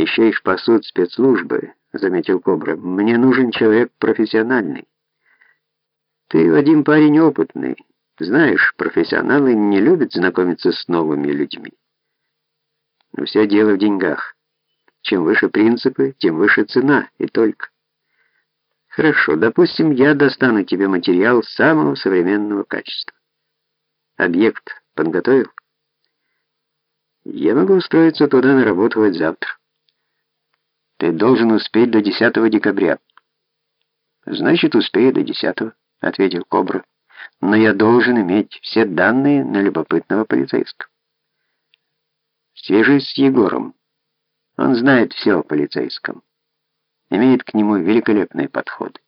Еще их пасут спецслужбы, заметил Кобра. Мне нужен человек профессиональный. Ты, Вадим, парень опытный. Знаешь, профессионалы не любят знакомиться с новыми людьми. Но все дело в деньгах. Чем выше принципы, тем выше цена, и только. Хорошо, допустим, я достану тебе материал самого современного качества. Объект подготовил? Я могу устроиться туда на работу завтра. Ты должен успеть до 10 декабря. Значит, успею до 10, ответил Кобра. Но я должен иметь все данные на любопытного полицейского. Свяжись с Егором. Он знает все о полицейском. Имеет к нему великолепный подход.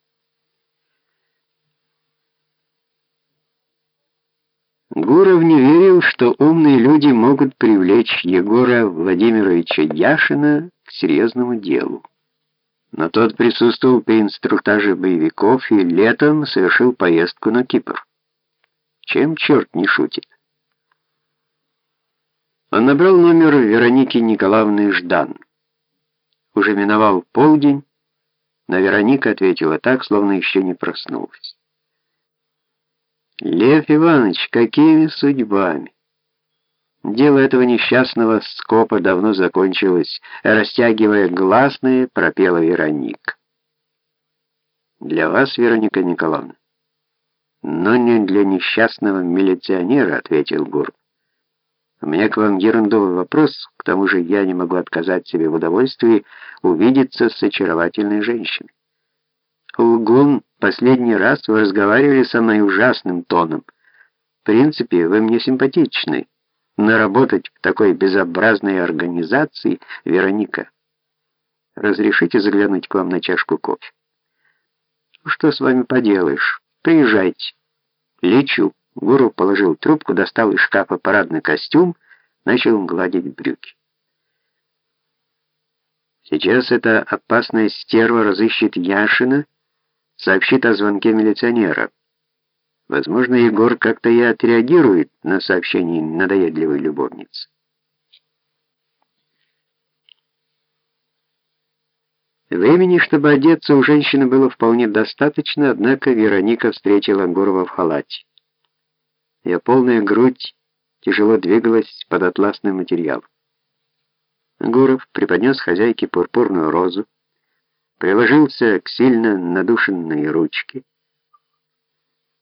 Гуров не верил, что умные люди могут привлечь Егора Владимировича Яшина к серьезному делу. Но тот присутствовал при инструктаже боевиков и летом совершил поездку на Кипр. Чем черт не шутит? Он набрал номер Вероники Николаевны Ждан. Уже миновал полдень, но Вероника ответила так, словно еще не проснулась. «Лев Иванович, какими судьбами?» Дело этого несчастного скопа давно закончилось, растягивая гласные, пропела Вероника. «Для вас, Вероника Николаевна?» «Но не для несчастного милиционера», — ответил Гуров. У меня к вам ерундовый вопрос, к тому же я не могу отказать себе в удовольствии увидеться с очаровательной женщиной. Лгун, последний раз вы разговаривали со мной ужасным тоном. В принципе, вы мне симпатичны, но работать в такой безобразной организации, Вероника, разрешите заглянуть к вам на чашку кофе? Что с вами поделаешь? Приезжайте. Лечу. Гуру положил трубку, достал из шкафа парадный костюм, начал гладить брюки. Сейчас эта опасная стерва разыщет Яшина, сообщит о звонке милиционера. Возможно, Егор как-то и отреагирует на сообщение надоедливой любовницы. Времени, чтобы одеться, у женщины было вполне достаточно, однако Вероника встретила Гурова в халате. Ее полная грудь тяжело двигалась под атласным материалом. Гуров преподнес хозяйке пурпурную розу, приложился к сильно надушенной ручке.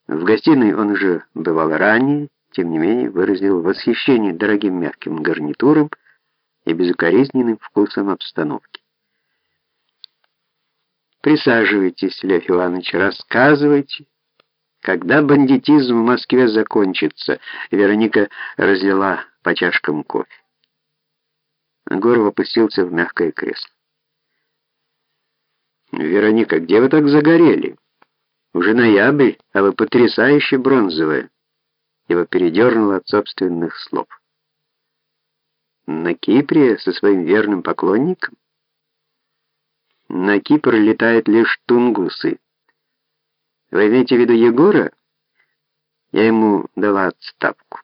В гостиной он уже бывал ранее, тем не менее выразил восхищение дорогим мягким гарнитуром и безукоризненным вкусом обстановки. «Присаживайтесь, Лев Иванович, рассказывайте». Когда бандитизм в Москве закончится? Вероника разлила по чашкам кофе. Горов опустился в мягкое кресло. «Вероника, где вы так загорели? Уже ноябрь, а вы потрясающе бронзовая». Его передернуло от собственных слов. «На Кипре со своим верным поклонником?» «На Кипр летают лишь тунгусы». Вы имеете в виду Егора? Я ему дала отставку.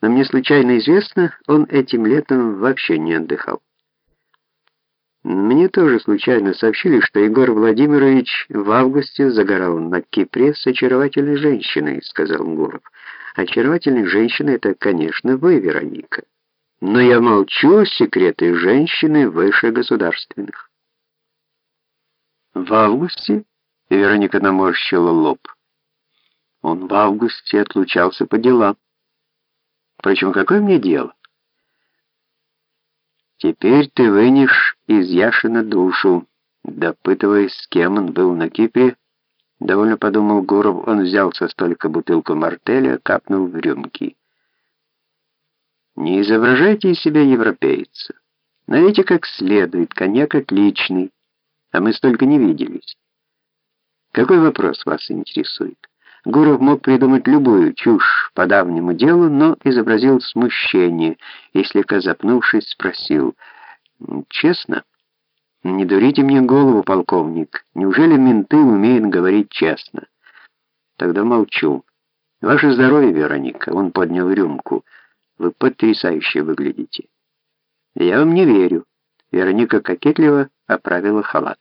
Но мне случайно известно, он этим летом вообще не отдыхал. Мне тоже случайно сообщили, что Егор Владимирович в августе загорал на Кипре с очаровательной женщиной, сказал Гуров. Очаровательная женщина — это, конечно, вы, Вероника. Но я молчу, секреты женщины выше государственных. В августе? Вероника наморщила лоб. Он в августе отлучался по делам. Впрочем, какое мне дело? Теперь ты вынешь из Яшина душу. Допытываясь, с кем он был на Кипре, довольно подумал Гуров, он взял со столика бутылку мартеля, капнул в рюмки. Не изображайте из себя европейца. Налейте как следует, коньяк отличный, а мы столько не виделись. Какой вопрос вас интересует? Гуров мог придумать любую чушь по давнему делу, но изобразил смущение и, слегка запнувшись, спросил, «Честно? Не дурите мне голову, полковник. Неужели менты умеют говорить честно?» Тогда молчу. «Ваше здоровье, Вероника!» Он поднял рюмку. «Вы потрясающе выглядите». «Я вам не верю. Вероника кокетливо оправила халат.